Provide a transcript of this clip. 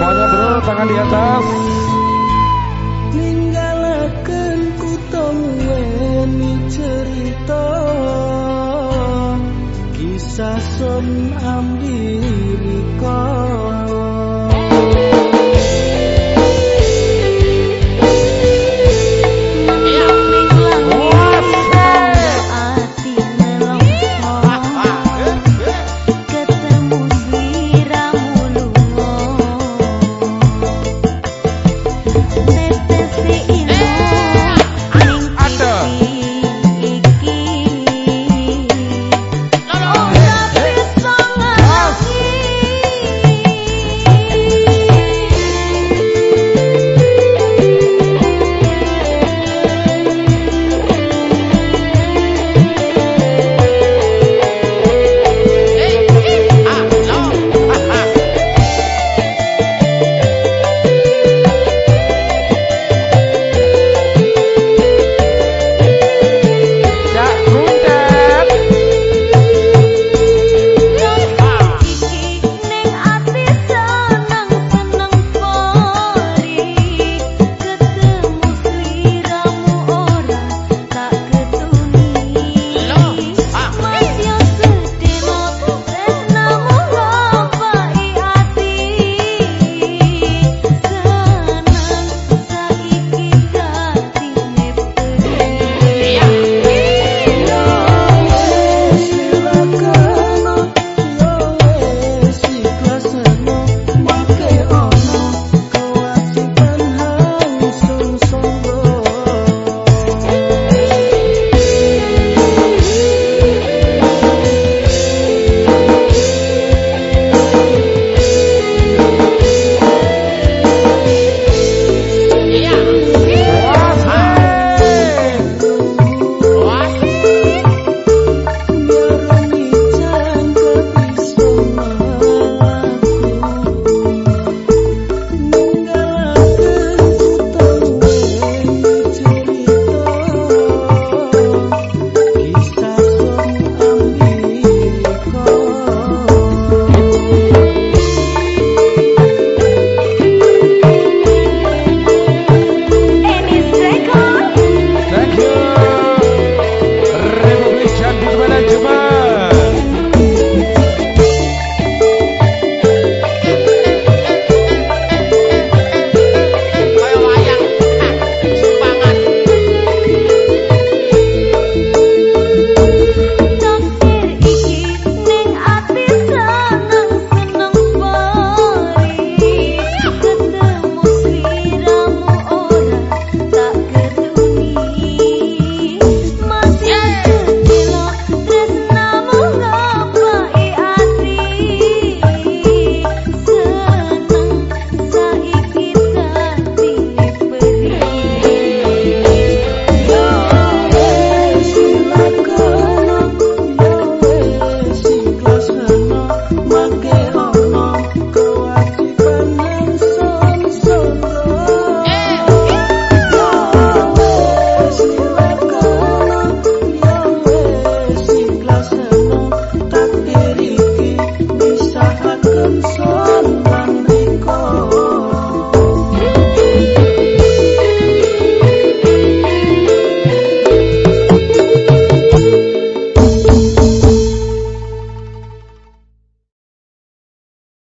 tangan di atas. Ninggalaken kutong weni cerita. Kisah son ambil so